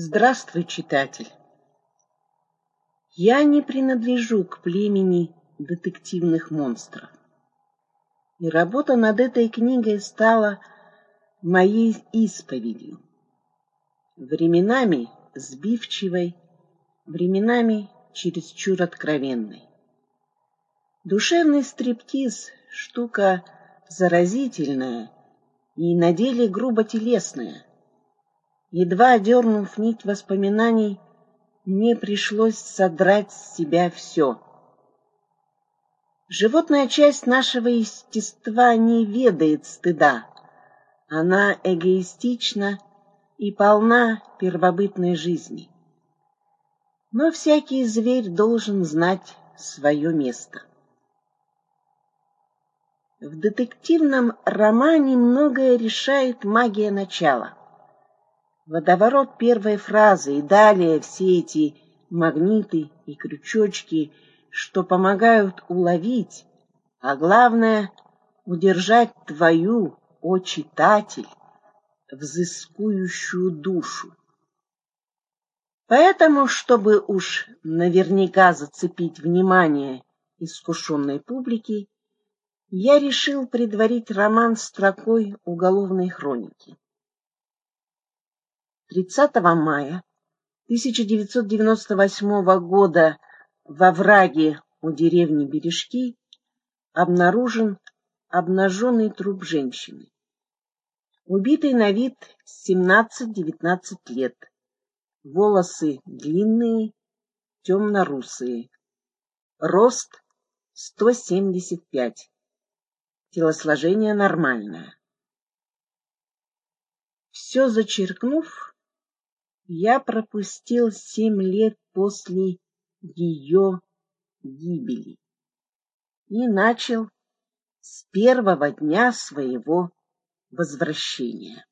Здравствуй, читатель! Я не принадлежу к племени детективных монстров. И работа над этой книгой стала моей исповедью. Временами сбивчивой, временами чересчур откровенной. Душевный стриптиз — штука заразительная и на деле грубо телесная. Едва дернув нить воспоминаний, мне пришлось содрать с себя все. Животная часть нашего естества не ведает стыда. Она эгоистична и полна первобытной жизни. Но всякий зверь должен знать свое место. В детективном романе многое решает магия начала водоворот первой фразы и далее все эти магниты и крючочки, что помогают уловить, а главное — удержать твою, о читатель, взыскующую душу. Поэтому, чтобы уж наверняка зацепить внимание искушенной публики, я решил предварить роман строкой уголовной хроники. 30 мая 1998 года во враге у деревни Бережки обнаружен обнаженный труп женщины. Убитый на вид 17-19 лет. Волосы длинные, темно-русые. Рост 175. Телосложение нормальное. Все зачеркнув, я пропустил семь лет после ее гибели и начал с первого дня своего возвращения.